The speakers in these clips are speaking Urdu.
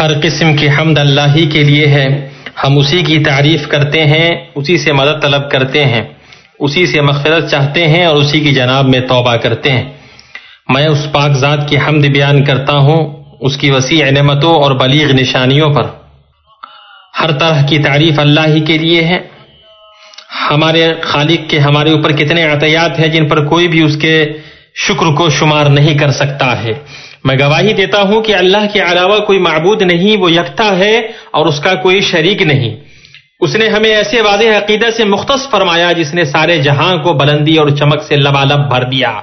ہر قسم کی حمد اللہ ہی کے لیے ہے۔ ہم اسی کی تعریف کرتے ہیں، اسی سے مدد طلب کرتے ہیں۔ اسی سے مغفرت چاہتے ہیں اور اسی کی جناب میں توبہ کرتے ہیں۔ میں اس پاک ذات کی حمد بیان کرتا ہوں، اس کی وسیع نعمتوں اور بلیغ نشانیوں پر۔ ہر طرح کی تعریف اللہ ہی کے لیے ہے۔ ہمارے خالق کے ہمارے اوپر کتنے عطیات ہیں جن پر کوئی بھی اس کے شکر کو شمار نہیں کر سکتا ہے۔ میں گواہی دیتا ہوں کہ اللہ کے علاوہ کوئی معبود نہیں، وہ یکتا ہے اور اس کا کوئی شریک نہیں۔ اس نے ہمیں ایسے واضح عقیدہ سے مختص فرمایا جس نے سارے جہاں کو بلندی اور چمک سے لبالب بھر دیا۔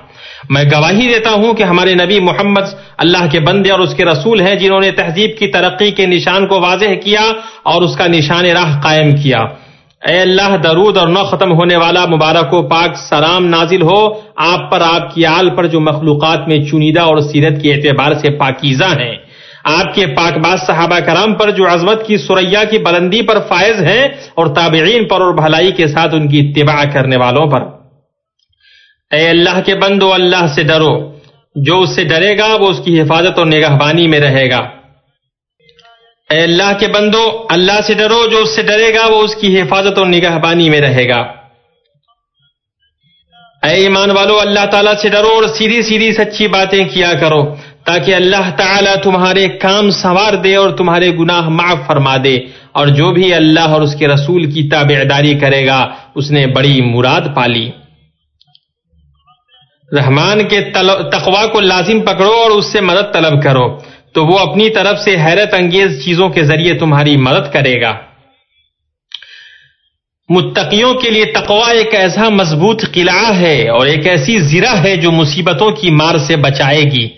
میں گواہی دیتا ہوں کہ ہمارے نبی محمد اللہ کے بندے اور اس کے رسول ہیں جنہوں نے تہذیب کی ترقی کے نشان کو واضح کیا اور اس کا نشان راہ قائم کیا۔ اے اللہ، درود اور نو ختم ہونے والا مبارک و پاک سلام نازل ہو۔ آپ پر آپ کی آل پر جو مخلوقات میں چنیدہ اور سیرت کے اعتبار سے پاکیزہ ہیں۔ آپ کے پاک باز صحابہ کرام پر جو عظمت کی سریا کی بلندی پر فائز ہیں اور تابعین پر اور بھلائی کے ساتھ ان کی اتباع کرنے والوں پر۔ اے اللہ کے بندو، اللہ سے ڈرو۔ جو اس سے ڈرے گا، وہ اس کی حفاظت اور نگہبانی میں رہے گا۔ اے اللہ کے بندو، اللہ سے ڈرو، جو اس سے ڈرے گا، وہ اس کی حفاظت اور نگہبانی میں رہے گا۔ اے ایمان والو، اللہ تعالیٰ سے ڈرو اور سیدھی سیدھی سچی باتیں کیا کرو، تاکہ اللہ تعالیٰ تمہارے کام سنوار دے اور تمہارے گناہ معاف فرما دے۔ اور جو بھی اللہ اور اس کے رسول کی تابعداری کرے گا، اس نے بڑی مراد پالی۔ رحمان کے تقوا کو لازم پکڑو اور اس سے مدد طلب کرو۔ تو وہ اپنی طرف سے حیرت انگیز چیزوں کے ذریعے تمہاری مدد کرے گا۔ متقیوں کے لیے تقوا ایک ایسا مضبوط قلعہ ہے اور ایک ایسی زرہ ہے جو مصیبتوں کی مار سے بچائے گی۔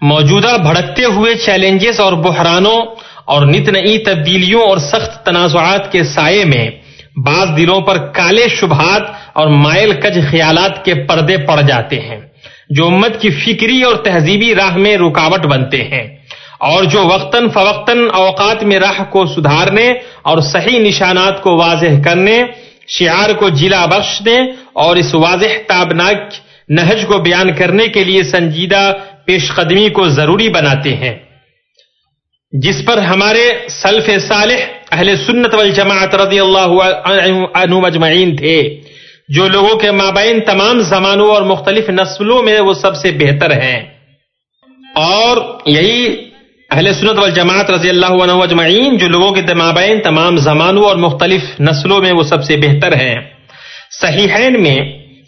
موجودہ بھڑکتے ہوئے چیلنجز اور بحرانوں اور نت نئی تبدیلیوں اور سخت تنازعات کے سائے میں بعض دلوں پر کالے شبہات اور مائل کج خیالات کے پردے پڑ جاتے ہیں۔ جو امت کی فکری اور تہذیبی راہ میں رکاوٹ بنتے ہیں۔ اور جو وقتاً فوقتاً اوقات میں راہ کو سدھارنے اور صحیح نشانات کو واضح کرنے، شعار کو جلا بخشنے اور اس واضح تابناک نہج کو بیان کرنے کے لیے سنجیدہ پیش قدمی کو ضروری بناتے ہیں۔ جس پر ہمارے سلف صالح اہل سنت والجماعت رضی اللہ عنہ مجمعین تھے۔ جو لوگوں کے مابین تمام زمانوں اور مختلف نسلوں میں وہ سب سے بہتر ہیں۔ اور یہی اہل سنت والجماعت رضی اللہ عنہ اجمعین، جو لوگوں کے مابین تمام زمانوں اور مختلف نسلوں میں وہ سب سے بہتر ہیں۔ صحیحین میں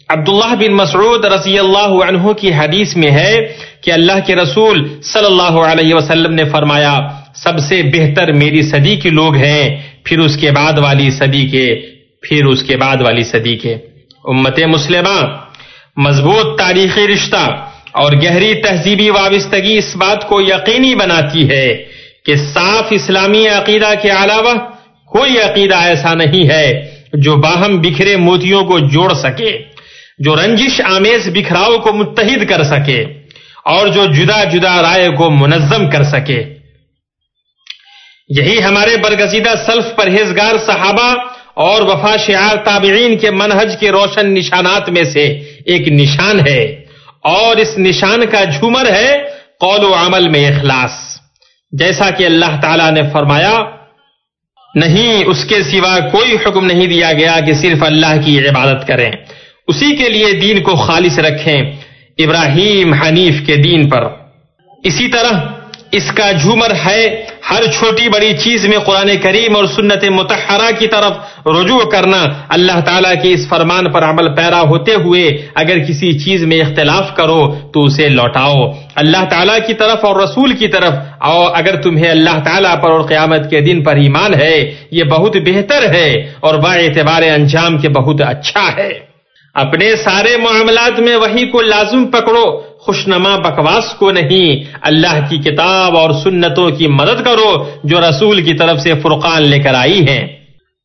عبداللہ بن مسعود رضی اللہ عنہ کی حدیث میں ہے کہ اللہ کے رسول صلی اللہ علیہ وسلم نے فرمایا، سب سے بہتر میری صدی کے لوگ ہیں، پھر اس کے بعد والی صدی کے، پھر اس کے بعد والی صدی کے۔ امت مسلمہ، مضبوط تاریخی رشتہ اور گہری تہذیبی وابستگی اس بات کو یقینی بناتی ہے کہ صاف اسلامی عقیدہ کے علاوہ کوئی عقیدہ ایسا نہیں ہے جو باہم بکھرے موتیوں کو جوڑ سکے، جو رنجش آمیز بکھراؤ کو متحد کر سکے اور جو جدا جدا رائے کو منظم کر سکے۔ یہی ہمارے برگزیدہ سلف پرہیزگار صحابہ اور وفا شعار تابعین کے منہج کے روشن نشانات میں سے ایک نشان ہے اور اس نشان کا جھومر ہے قول و عمل میں اخلاص۔ جیسا کہ اللہ تعالی نے فرمایا، نہیں، اس کے سوا کوئی حکم نہیں دیا گیا کہ صرف اللہ کی عبادت کریں۔ اسی کے لیے دین کو خالص رکھیں۔ ابراہیم حنیف کے دین پر۔ اسی طرح اس کا جھومر ہے ہر چھوٹی بڑی چیز میں قرآن کریم اور سنت متحرہ کی طرف رجوع کرنا۔ اللہ تعالیٰ کے اس فرمان پر عمل پیرا ہوتے ہوئے اگر کسی چیز میں اختلاف کرو تو اسے لوٹاؤ۔ اللہ تعالیٰ کی طرف اور رسول کی طرف۔ اور اگر تمہیں اللہ تعالیٰ پر اور قیامت کے دن پر ایمان ہے، یہ بہت بہتر ہے اور با اعتبار انجام کے بہت اچھا ہے۔ اپنے سارے معاملات میں وہی کو لازم پکڑو، خوشنما بکواس کو نہیں۔ اللہ کی کتاب اور سنتوں کی مدد کرو جو رسول کی طرف سے فرقان لے کر آئی ہیں۔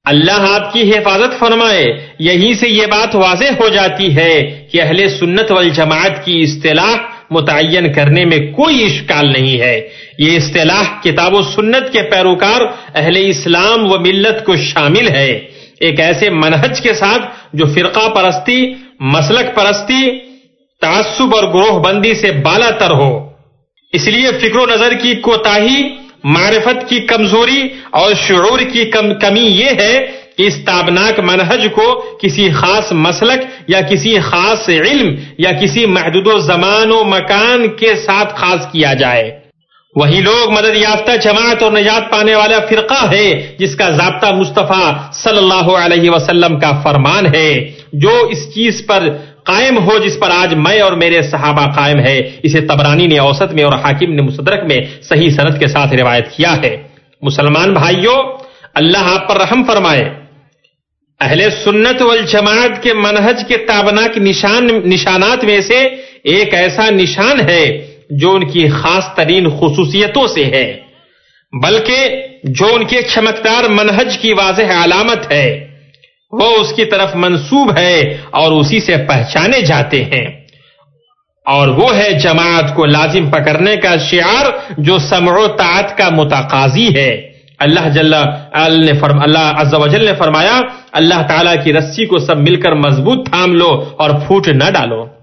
اللہ آپ کی حفاظت فرمائے۔ یہیں سے یہ بات واضح ہو جاتی ہے کہ اہل سنت والجماعت کی اصطلاح متعین کرنے میں کوئی اشکال نہیں ہے۔ یہ اصطلاح کتاب و سنت کے پیروکار اہل اسلام و ملت کو شامل ہے۔ ایک ایسے منہج کے ساتھ جو فرقہ پرستی، مسلک پرستی، تعصب اور گروہ بندی سے بالا تر ہو۔ اس لیے فکر و نظر کی کوتاہی، معرفت کی کمزوری اور شعور کی کم کمی یہ ہے کہ اس تابناک منہج کو کسی خاص مسلک یا کسی خاص علم یا کسی محدود و زمان و مکان کے ساتھ خاص کیا جائے۔ وہی لوگ مدد یافتہ جماعت اور نجات پانے والا فرقہ ہے جس کا ضابطہ مصطفیٰ صلی اللہ علیہ وسلم کا فرمان ہے۔ جو اس چیز پر قائم ہو جس پر آج میں اور میرے صحابہ قائم ہے اسے تبرانی نے اوسط میں اور حاکم نے مصدرک میں صحیح صنعت کے ساتھ روایت کیا ہے۔ مسلمان بھائیوں اللہ آپ پر رحم فرمائے۔ اہل سنت والجماعت کے منہج کے تابناک نشان نشانات میں سے ایک ایسا نشان ہے جو ان کی خاص ترین خصوصیتوں سے ہے، بلکہ جو ان کے چمکدار منہج کی واضح علامت ہے، وہ اس کی طرف منسوب ہے اور اسی سے پہچانے جاتے ہیں۔ اور وہ ہے جماعت کو لازم پکڑنے کا شعار جو سمع و طاعت کا متقاضی ہے۔ اللہ جل نے فرم، اللہ عز و جل نے فرمایا، اللہ تعالیٰ کی رسی کو سب مل کر مضبوط تھام لو اور پھوٹ نہ ڈالو۔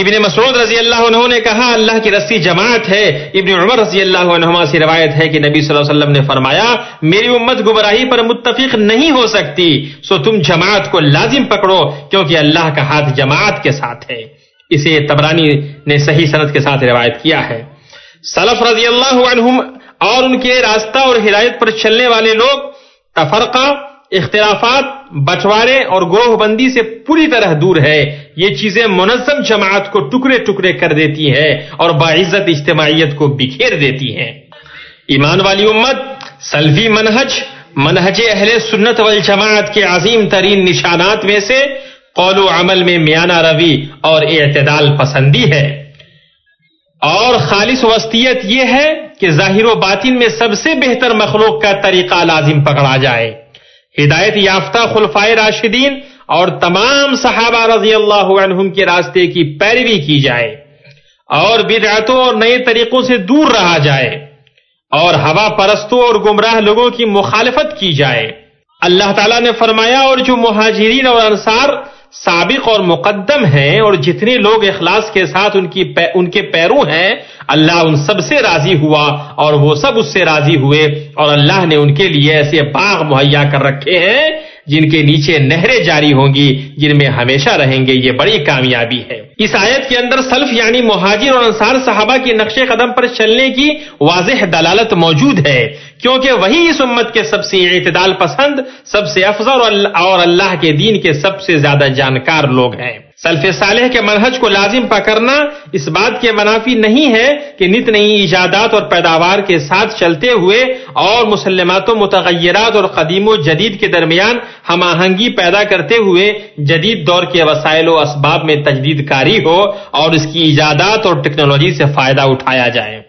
ابن مسعود رضی اللہ عنہ نے کہا، اللہ کی رسی جماعت ہے۔ ابن عمر رضی اللہ عنہما سے روایت ہے کہ نبی صلی اللہ علیہ وسلم نے فرمایا، میری امت گمراہی پر متفق نہیں ہو سکتی، سو تم جماعت کو لازم پکڑو، کیونکہ اللہ کا ہاتھ جماعت کے ساتھ ہے۔ اسے تبرانی نے صحیح صنعت کے ساتھ روایت کیا ہے۔ سلف رضی اللہ عنہم اور ان کے راستہ اور ہدایت پر چلنے والے لوگ، تفرقہ، اختلافات بٹوارے اور گروہ بندی سے پوری طرح دور ہے۔ یہ چیزیں منظم جماعت کو ٹکڑے ٹکڑے کر دیتی ہیں اور باعزت اجتماعیت کو بکھیر دیتی ہیں۔ ایمان والی امت، سلفی منہج منہج اہل سنت والجماعت کے عظیم ترین نشانات میں سے قول و عمل میں میانہ روی اور اعتدال پسندی ہے۔ اور خالص وسطیت یہ ہے کہ ظاہر و باطن میں سب سے بہتر مخلوق کا طریقہ لازم پکڑا جائے۔ ہدایت یافتہ خلفائے راشدین اور تمام صحابہ رضی اللہ عنہم کے راستے کی پیروی کی جائے اور بدعتوں اور نئے طریقوں سے دور رہا جائے اور ہوا پرستوں اور گمراہ لوگوں کی مخالفت کی جائے۔ اللہ تعالیٰ نے فرمایا اور جو مہاجرین اور انصار سابق اور مقدم ہیں اور جتنے لوگ اخلاص کے ساتھ ان کی ان کے پیرو ہیں، اللہ ان سب سے راضی ہوا اور وہ سب اس سے راضی ہوئے اور اللہ نے ان کے لیے ایسے باغ مہیا کر رکھے ہیں جن کے نیچے نہریں جاری ہوں گی، جن میں ہمیشہ رہیں گے۔ یہ بڑی کامیابی ہے۔ اس آیت کے اندر سلف یعنی مہاجر اور انصار صحابہ کے نقش قدم پر چلنے کی واضح دلالت موجود ہے۔ کیونکہ وہی اس امت کے سب سے اعتدال پسند، سب سے افضل اور اللہ کے دین کے سب سے زیادہ جانکار لوگ ہیں۔ سلف صالح کے منہج کو لازم پکڑنا اس بات کے منافی نہیں ہے کہ نت نئی ایجادات اور پیداوار کے ساتھ چلتے ہوئے اور مسلمات و متغیرات اور قدیم و جدید کے درمیان ہم آہنگی پیدا کرتے ہوئے جدید دور کے وسائل و اسباب میں تجدید کاری ہو اور اس کی ایجادات اور ٹیکنالوجی سے فائدہ اٹھایا جائے۔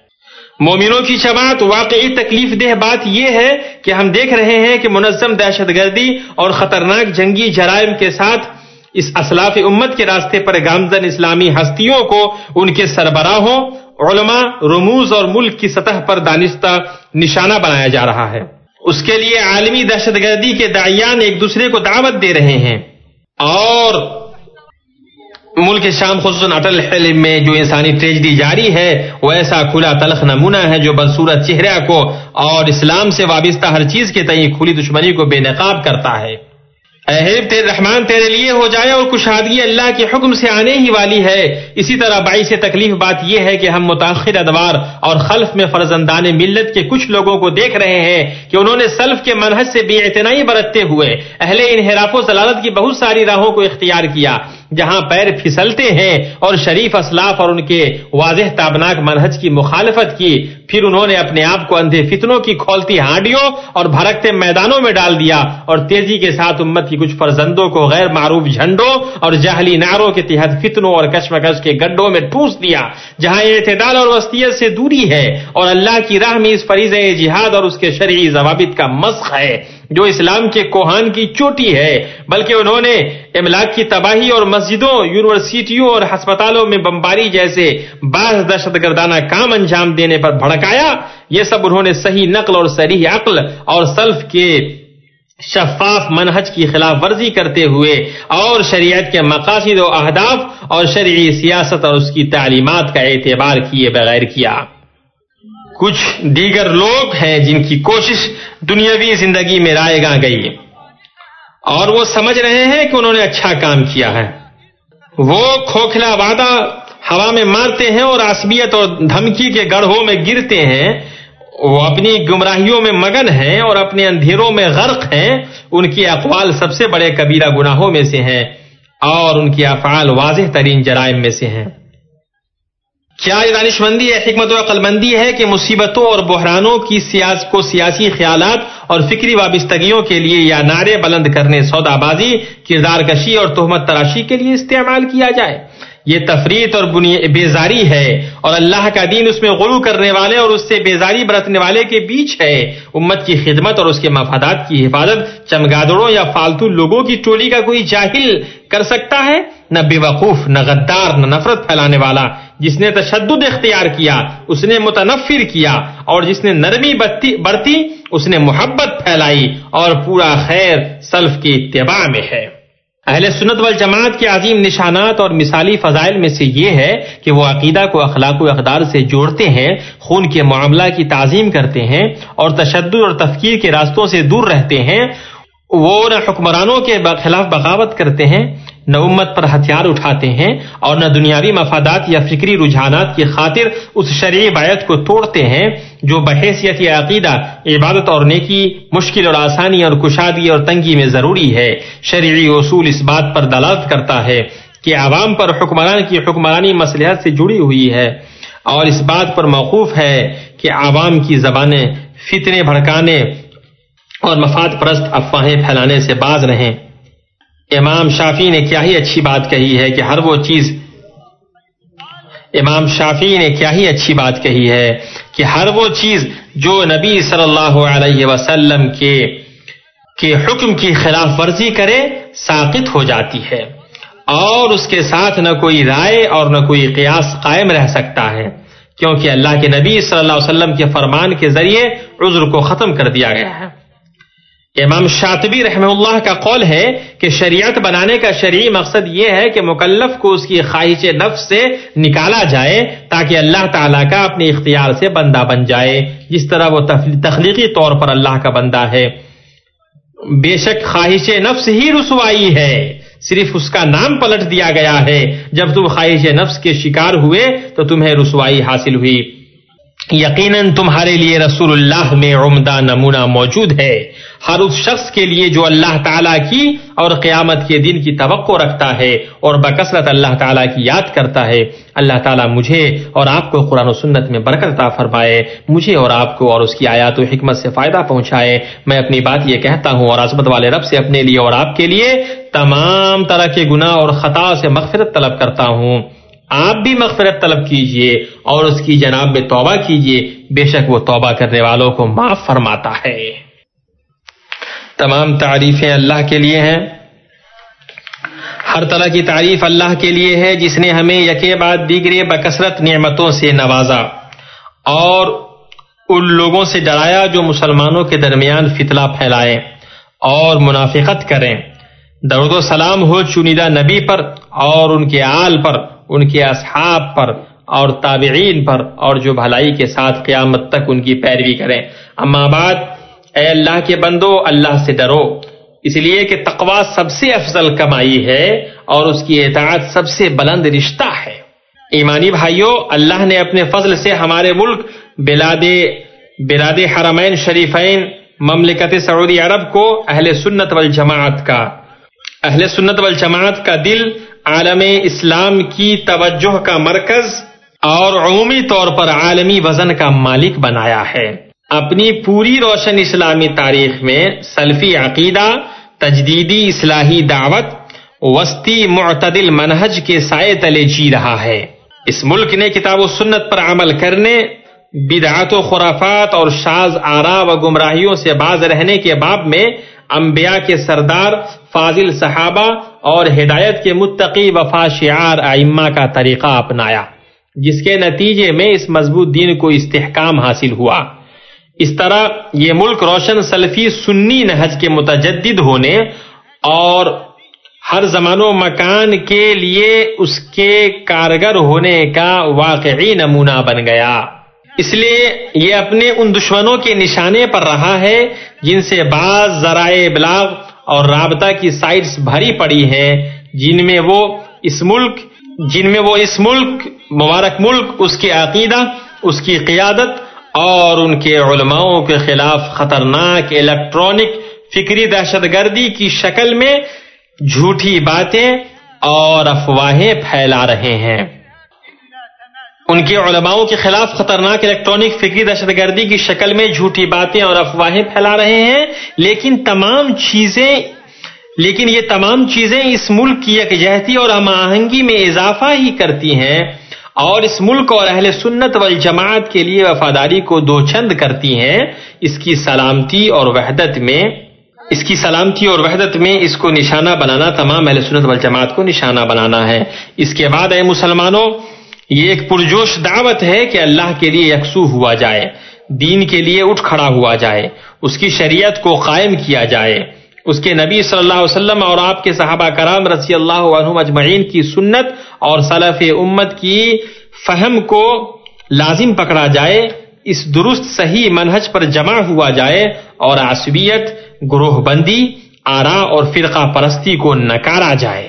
مومنوں کی جماعت واقعی تکلیف دہ بات یہ ہے کہ ہم دیکھ رہے ہیں کہ منظم دہشت گردی اور خطرناک جنگی جرائم کے ساتھ اس اسلاف امت کے راستے پر گامزن اسلامی ہستیوں کو ان کے سربراہوں، علماء، رموز اور ملک کی سطح پر دانستہ نشانہ بنایا جا رہا ہے۔ اس کے لیے عالمی دہشت گردی کے دائیان ایک دوسرے کو دعوت دے رہے ہیں۔ اور ملک شام، خصوصاً اٹل حلم میں جو انسانی ٹریجڈی جاری ہے، وہ ایسا کھلا تلخ نمونہ ہے جو بدصورت چہرہ کو اور اسلام سے وابستہ ہر چیز کے تئیں کھلی دشمنی کو بے نقاب کرتا ہے۔ اہب تیرے رحمان تیرے لیے ہو جائے اور کشادگی اللہ کے حکم سے آنے ہی والی ہے۔ اسی طرح باعث تکلیف بات یہ ہے کہ ہم متاخر ادوار اور خلف میں فرزندان ملت کے کچھ لوگوں کو دیکھ رہے ہیں کہ انہوں نے سلف کے منحص سے بے اعتنائی برتتے ہوئے اہل انحراف و ضلالت کی بہت ساری راہوں کو اختیار کیا۔ جہاں پیر پھسلتے ہیں اور شریف اسلاف اور ان کے واضح تابناک منہج کی مخالفت کی، پھر انہوں نے اپنے آپ کو اندھے فتنوں کی کھولتی ہانڈیوں اور بھرکتے میدانوں میں ڈال دیا اور تیزی کے ساتھ امت کی کچھ فرزندوں کو غیر معروف جھنڈوں اور جہلی ناروں کے تحت فتنوں اور کشمکش کے گڈوں میں ٹھوس دیا، جہاں اعتدال اور وسطیت سے دوری ہے اور اللہ کی راہ میں اس فریض جہاد اور اس کے شرعی ضوابط کا مسخ ہے۔ جو اسلام کے کوہان کی چوٹی ہے، بلکہ انہوں نے املاک کی تباہی اور مسجدوں، یونیورسٹیوں اور ہسپتالوں میں بمباری جیسے بعض دہشت گردانہ کام انجام دینے پر بھڑکایا، یہ سب انہوں نے صحیح نقل اور صحیح عقل اور سلف کے شفاف منہج کی خلاف ورزی کرتے ہوئے اور شریعت کے مقاصد و اہداف اور شرعی سیاست اور اس کی تعلیمات کا اعتبار کیے بغیر کیا۔ کچھ دیگر لوگ ہیں جن کی کوشش دنیاوی زندگی میں رائے گاں گئی اور وہ سمجھ رہے ہیں کہ انہوں نے اچھا کام کیا ہے۔ وہ کھوکھلا وعدہ ہوا میں مارتے ہیں اور عصبیت اور دھمکی کے گڑھوں میں گرتے ہیں۔ وہ اپنی گمراہیوں میں مگن ہیں اور اپنے اندھیروں میں غرق ہیں۔ ان کی اقوال سب سے بڑے کبیرہ گناہوں میں سے ہیں اور ان کی افعال واضح ترین جرائم میں سے ہیں۔ کیا یہ دانش مندی ہے، حکمت و عقل مندی ہے کہ مصیبتوں اور بحرانوں کی سیاس کو سیاسی خیالات اور فکری وابستگیوں کے لیے یا نعرے بلند کرنے سودا بازی، کردار کشی اور تہمت تراشی کے لیے استعمال کیا جائے؟ یہ تفریح اور بیزاری ہے اور اللہ کا دین اس میں غلو کرنے والے اور اس سے بیزاری برتنے والے کے بیچ ہے۔ امت کی خدمت اور اس کے مفادات کی حفاظت چمگادڑوں یا فالتو لوگوں کی ٹولی کا کوئی جاہل کر سکتا ہے؟ نہ بے وقوف، نہ غدار، نہ نفرت پھیلانے والا۔ جس نے تشدد اختیار کیا، اس نے متنفر کیا، اور جس نے نرمی برتی اس نے محبت پھیلائی، اور پورا خیر سلف کی اتباع میں ہے۔ اہل سنت والجماعت کے عظیم نشانات اور مثالی فضائل میں سے یہ ہے کہ وہ عقیدہ کو اخلاق و اقدار سے جوڑتے ہیں، خون کے معاملہ کی تعظیم کرتے ہیں، اور تشدد اور تفکیر کے راستوں سے دور رہتے ہیں، وہ نہ حکمرانوں کے خلاف بغاوت کرتے ہیں۔ نہ امت پر ہتھیار اٹھاتے ہیں اور نہ دنیاوی مفادات یا فکری رجحانات کی خاطر اس شرعی باعت کو توڑتے ہیں جو بحیثیت یا عقیدہ، عبادت اور نیکی، مشکل اور آسانی اور کشادی اور تنگی میں ضروری ہے۔ شرعی اصول اس بات پر دلالت کرتا ہے کہ عوام پر حکمران کی حکمرانی مسلحت سے جڑی ہوئی ہے اور اس بات پر موقوف ہے کہ عوام کی زبانیں فتنے بھڑکانے اور مفاد پرست افواہیں پھیلانے سے باز رہیں۔ امام شافی نے کیا ہی اچھی بات کہی ہے کہ ہر وہ چیز امام شافی نے کیا ہی اچھی بات کہی ہے کہ ہر وہ چیز جو نبی صلی اللہ علیہ وسلم کے کے حکم کی خلاف ورزی کرے ساقت ہو جاتی ہے اور اس کے ساتھ نہ کوئی رائے اور نہ کوئی قیاس قائم رہ سکتا ہے کیونکہ اللہ کے نبی صلی اللہ علیہ وسلم کے فرمان کے ذریعے عذر کو ختم کر دیا گیا ہے۔ امام شاطبی رحمہ اللہ کا قول ہے کہ شریعت بنانے کا شرعی مقصد یہ ہے کہ مکلف کو اس کی خواہش نفس سے نکالا جائے تاکہ اللہ تعالیٰ کا اپنے اختیار سے بندہ بن جائے۔ جس طرح وہ تخلیقی طور پر اللہ کا بندہ ہے۔ بے شک خواہش نفس ہی رسوائی ہے۔ صرف اس کا نام پلٹ دیا گیا ہے۔ جب تم خواہش نفس کے شکار ہوئے تو تمہیں رسوائی حاصل ہوئی۔ یقیناً تمہارے لیے رسول اللہ میں عمدہ نمونہ موجود ہے۔ ہر اس شخص کے لیے جو اللہ تعالیٰ کی اور قیامت کے دن کی توقع رکھتا ہے اور بکثرت اللہ تعالیٰ کی یاد کرتا ہے۔ اللہ تعالیٰ مجھے اور آپ کو قرآن و سنت میں برکت فرمائے۔ مجھے اور آپ کو اور اس کی آیات و حکمت سے فائدہ پہنچائے۔ میں اپنی بات یہ کہتا ہوں اور عظمت والے رب سے اپنے لیے اور آپ کے لیے تمام طرح کے گناہ اور خطا سے مغفرت طلب کرتا ہوں۔ آپ بھی مغفرت طلب کیجیے اور اس کی جناب میں توبہ کیجیے، بے شک وہ توبہ کرنے والوں کو معاف فرماتا ہے۔ تمام تعریفیں اللہ کے لیے ہیں۔ ہر طرح کی تعریف اللہ کے لیے ہے جس نے ہمیں یکے بعد دیگرے بکثرت نعمتوں سے نوازا اور ان لوگوں سے ڈرایا جو مسلمانوں کے درمیان فتلہ پھیلائے اور منافقت کریں۔ درد و سلام ہو چنیدہ نبی پر اور ان کے آل پر۔ ان کے اصحاب پر اور تابعین پر اور جو بھلائی کے ساتھ قیامت تک ان کی پیروی کریں۔ اما بعد، اے اللہ کے بندو، اللہ سے ڈرو۔ اس لیے کہ تقوا سب سے افضل کمائی ہے اور اس کی اطاعت سب سے بلند رشتہ ہے۔ ایمانی بھائیوں اللہ نے اپنے فضل سے ہمارے ملک، بلاد بلاد حرمین شریفین، مملکت سعودی عرب کو اہل سنت والجماعت کا، اہل سنت والجماعت کا دل عالم اسلام کی توجہ کا مرکز اور عمومی طور پر عالمی وزن کا مالک بنایا ہے۔ اپنی پوری روشن اسلامی تاریخ میں سلفی عقیدہ، تجدیدی اصلاحی دعوت، وسطی معتدل منہج کے سائے تلے جی رہا ہے۔ اس ملک نے کتاب و سنت پر عمل کرنے بدعات و خرافات اور شاز آرا و گمراہیوں سے باز رہنے کے باب میں انبیاء کے سردار فاضل صحابہ اور ہدایت کے متقی وفا شعار ائمہ کا طریقہ اپنایا، جس کے نتیجے میں اس مضبوط دین کو استحکام حاصل ہوا۔ اس طرح یہ ملک روشن سلفی سنی نہج کے متجدد ہونے اور ہر زمان و مکان کے لیے اس کے کارگر ہونے کا واقعی نمونہ بن گیا۔ اس لیے یہ اپنے ان دشمنوں کے نشانے پر رہا ہے جن سے بعض ذرائع ابلاغ اور رابطہ کی سائٹس بھری پڑی ہیں جن میں وہ اس ملک، جن میں وہ اس ملک، مبارک ملک، اس کے عقیدہ، اس کی قیادت اور ان کے علماؤں کے خلاف خطرناک الیکٹرانک فکری دہشت گردی کی شکل میں جھوٹی باتیں اور افواہیں پھیلا رہے ہیں۔ ان کے علماؤں کے خلاف خطرناک الیکٹرانک فکری دہشت گردی کی شکل میں جھوٹی باتیں اور افواہیں پھیلا رہے ہیں۔ لیکن تمام چیزیں لیکن یہ تمام چیزیں اس ملک کی یکجہتی اور ہم آہنگی میں اضافہ ہی کرتی ہیں اور اس ملک اور اہل سنت والجماعت کے لیے وفاداری کو دو چند کرتی ہیں۔ اس کی سلامتی اور وحدت میں اس کی سلامتی اور وحدت میں اس کو نشانہ بنانا تمام اہل سنت والجماعت کو نشانہ بنانا ہے۔ اس کے بعد اے مسلمانوں یہ ایک پرجوش دعوت ہے کہ اللہ کے لیے یکسو ہوا جائے، دین کے لیے اٹھ کھڑا ہوا جائے، اس کی شریعت کو قائم کیا جائے۔ اس کے نبی صلی اللہ علیہ وسلم اور آپ کے صحابہ کرام رضی اللہ عنہ اجمعین کی سنت اور صلف امت کی فہم کو لازم پکڑا جائے، اس درست صحیح منہج پر جمع ہوا جائے اور عصبیت گروہ بندی آرا اور فرقہ پرستی کو نکارا جائے۔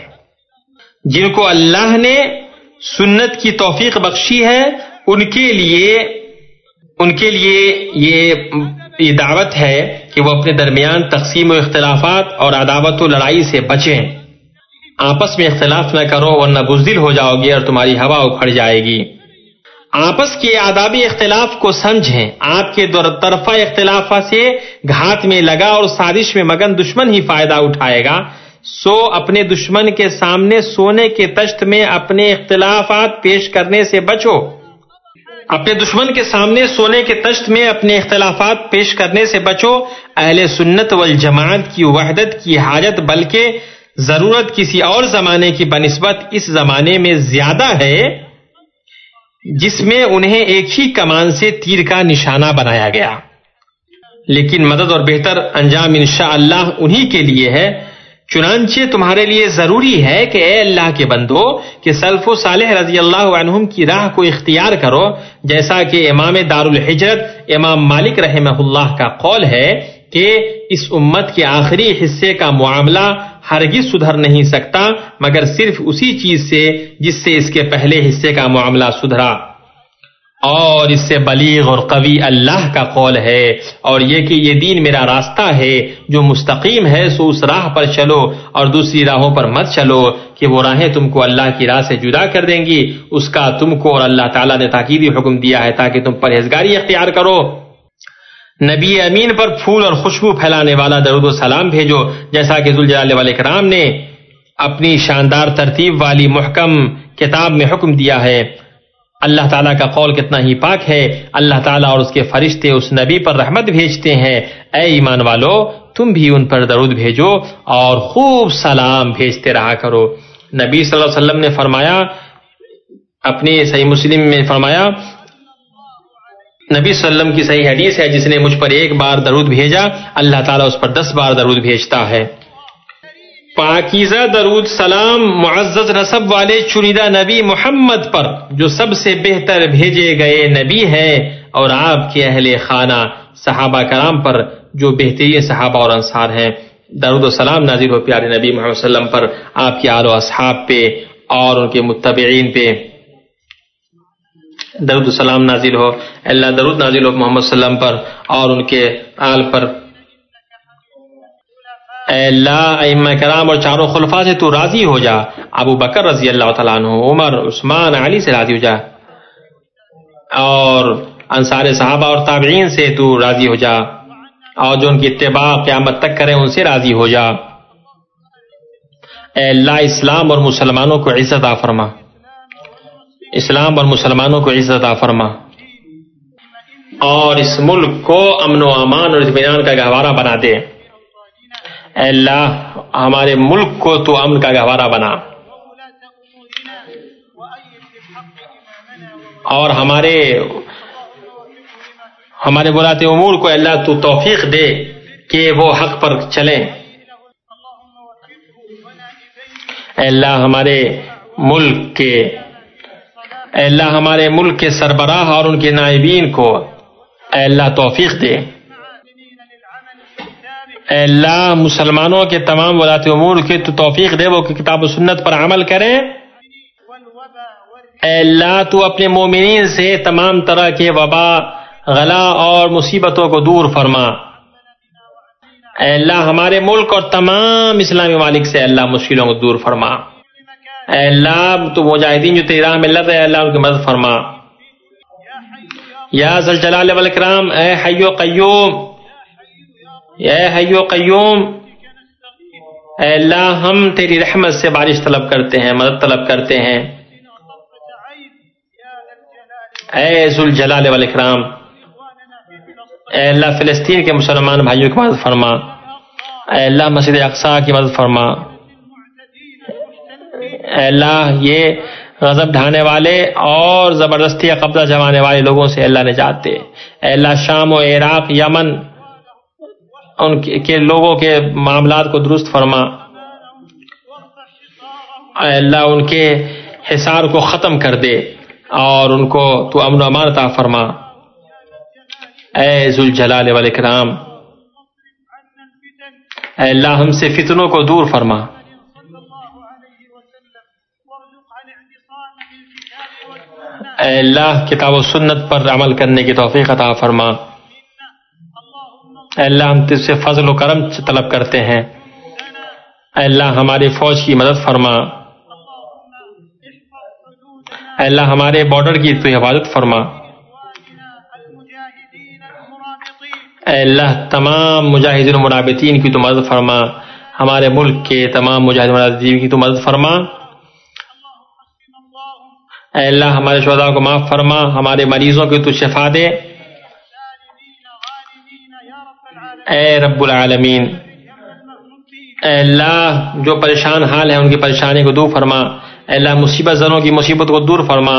جن کو اللہ نے سنت کی توفیق بخشی ہے، ان کے لیے، ان کے لیے یہ یہ دعوت ہے کہ وہ اپنے درمیان تقسیم و اختلافات اور عداوت و لڑائی سے بچیں۔ آپس میں اختلاف نہ کرو ورنہ بزدل ہو جاؤ گے اور تمہاری ہوا اکھڑ جائے گی۔ آپس کے آدابی اختلاف کو سمجھیں۔ آپ کے طرفہ اختلاف سے گھات میں لگا اور سازش میں مگن دشمن ہی فائدہ اٹھائے گا۔ سو اپنے دشمن کے سامنے سونے کے تشت میں اپنے اختلافات پیش کرنے سے بچو۔ اپنے دشمن کے سامنے سونے کے تشت میں اپنے اختلافات پیش کرنے سے بچو۔ اہل سنت والجماعت کی وحدت کی حاجت، بلکہ ضرورت کسی اور زمانے کی بنسبت اس زمانے میں زیادہ ہے، جس میں انہیں ایک ہی کمان سے تیر کا نشانہ بنایا گیا۔ لیکن مدد اور بہتر انجام انشاء اللہ انہی کے لیے ہے۔ چنانچہ تمہارے لیے ضروری ہے کہ اے اللہ کے بندو، کہ سلف و صالح رضی اللہ عنہم کی راہ کو اختیار کرو، جیسا کہ امام دار الحجرت امام مالک رحمہ اللہ کا قول ہے کہ اس امت کے آخری حصے کا معاملہ ہرگز سدھر نہیں سکتا، مگر صرف اسی چیز سے جس سے اس کے پہلے حصے کا معاملہ سدھرا۔ اور اس سے بلیغ اور قوی اللہ کا قول ہے اور یہ کہ یہ دین میرا راستہ ہے، جو مستقیم ہے، سو اس راہ پر چلو اور دوسری راہوں پر مت چلو کہ وہ راہیں تم کو اللہ کی راہ سے جدا کر دیں گی۔ اس کا تم کو اور اللہ تعالیٰ نے تاکیدی حکم دیا ہے تاکہ تم پرہیزگاری اختیار کرو۔ نبی امین پر پھول اور خوشبو پھیلانے والا درود و سلام بھیجو۔ جیسا کہ ذوالجلال والے کرام نے اپنی شاندار ترتیب والی محکم کتاب میں حکم دیا ہے۔ اللہ تعالیٰ کا قول کتنا ہی پاک ہے، اللہ تعالیٰ اور اس کے فرشتے اس نبی پر رحمت بھیجتے ہیں۔ اے ایمان والو، تم بھی ان پر درود بھیجو اور خوب سلام بھیجتے رہا کرو۔ نبی صلی اللہ علیہ وسلم نے فرمایا، اپنی صحیح مسلم میں فرمایا، نبی صلی اللہ علیہ وسلم کی صحیح حدیث ہے، جس نے مجھ پر ایک بار درود بھیجا، اللہ تعالیٰ اس پر دس بار درود بھیجتا ہے۔ پاکیزہ درود سلام معزز رسب والے چنیدہ نبی محمد پر جو سب سے بہتر بھیجے گئے نبی ہے اور آپ کے اہل خانہ صحابہ کرام پر جو بہترین صحابہ اور انصار ہیں۔ درود و سلام نازل ہو پیارے نبی محمد صلی اللہ علیہ وسلم پر آپ کے آل و اصحاب پہ اور ان کے متبعین پہ۔ درود السلام نازل ہو۔ اللہ درود نازل ہو محمد صلی اللہ علیہ وسلم پر اور ان کے آل پر۔ اے اللہ ائمہ کرام اور چاروں خلفاء سے تو راضی ہو جا۔ ابو بکر رضی اللہ تعالیٰ عنہ، عمر، عثمان، علی سے راضی ہو جا۔ اور انصار صحابہ اور تابعین سے تو راضی ہو جا۔ اور جو ان کی اتباع قیامت تک کریں ان سے راضی ہو جا۔ اے اللہ، اسلام اور مسلمانوں کو عزت آ فرما۔ اسلام اور مسلمانوں کو عزت آ فرما۔ اور اس ملک کو امن و امان اور اطمینان کا گہوارہ بنا دے۔ اے اللہ، ہمارے ملک کو تو امن کا گہوارہ بنا۔ اور ہمارے ہمارے بلاتے امور کو اللہ تو توفیق دے کہ وہ حق پر چلیں۔ اے اللہ، ہمارے ملک کے، اے اللہ، ہمارے ملک کے سربراہ اور ان کے نائبین کو اے اللہ توفیق دے۔ اے اللہ، مسلمانوں کے تمام ولاۃ امور کے تو توفیق دے، وہ کہ کتاب و سنت پر عمل کریں۔ اے اللہ، تو اپنے مومنین سے تمام طرح کے وبا، غلا اور مصیبتوں کو دور فرما۔ اے اللہ، ہمارے ملک اور تمام اسلامی مالک سے اللہ مشکلوں کو دور فرما۔ اے اللہ، تو مجاہدین جو تیرا میں لڑ رہے اللہ، ان کی مدد فرما۔ یا ذل جلال والاکرام اے حیو قیوم اے حیو قیوم، اے اللہ، ہم تیری رحمت سے بارش طلب کرتے ہیں، مدد طلب کرتے ہیں۔ اے ذل جلال والاکرام اے اللہ، فلسطین کے مسلمان بھائیوں کی مدد فرما۔ اے اللہ، مسجد اقسا کی مدد فرما۔ اے اللہ، یہ غضب ڈھانے والے اور زبردستی قبضہ جمانے والے لوگوں سے اللہ نے جاتے اے اللہ، شام و عراق، یمن ان کے لوگوں کے معاملات کو درست فرما۔ اے اللہ، ان کے حصار کو ختم کر دے اور ان کو تو امن و امان عطا فرما۔ اے ذوالجلال والاکرام، اے اللہ، ہم سے فتنوں کو دور فرما۔ اے اللہ، کتاب و سنت پر عمل کرنے کی توفیق عطا فرما۔ اے اللہ، ہم تجھ سے فضل و کرم طلب کرتے ہیں۔ اے اللہ ہماری فوج کی مدد فرما۔ اے اللہ، ہمارے بارڈر کی تو حفاظت فرما۔ اے اللہ، تمام مجاہدین و مرابطین کی تو مدد فرما۔ ہمارے ملک کے تمام مجاہد مرابطین کی تو مدد فرما۔ اے اللہ، ہمارے شہداء کو معاف فرما۔ ہمارے مریضوں کی تو شفا دے۔ اے رب العالمین، اے اللہ، جو پریشان حال ہے، ان کی پریشانی کو دور فرما۔ اے اللہ، مصیبت زنوں کی مصیبت کو دور فرما۔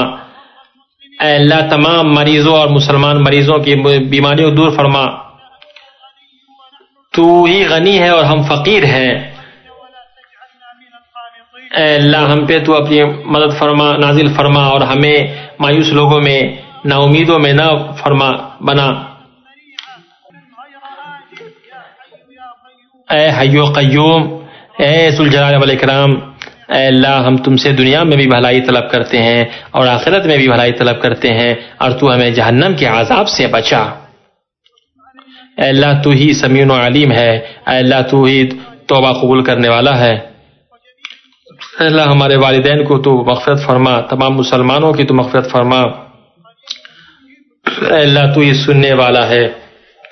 اے اللہ، تمام مریضوں اور مسلمان مریضوں کی بیماریوں کو دور فرما۔ تو ہی غنی ہے اور ہم فقیر ہیں۔ اے اللہ، ہم پہ تو اپنی مدد فرما، نازل فرما اور ہمیں مایوس لوگوں میں، نا امیدوں میں نہ فرما بنا۔ اے حیو قیوم اے سلجلال والاکرام اے اللہ، ہم تم سے دنیا میں بھی بھلائی طلب کرتے ہیں اور آخرت میں بھی بھلائی طلب کرتے ہیں اور تو ہمیں جہنم کے عذاب سے بچا۔ اے اللہ، تو ہی سمیع و علیم ہے۔ اے اللہ، تو ہی توبہ قبول کرنے والا ہے۔ اے اللہ، ہمارے والدین کو تو مغفرت فرما، تمام مسلمانوں کی تو مغفرت فرما۔ اے اللہ، تو ہی سننے والا ہے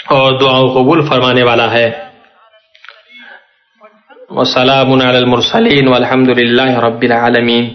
اور دعاؤں قبول فرمانے والا ہے۔ وسلام علی المرسلین والحمد للہ رب العالمین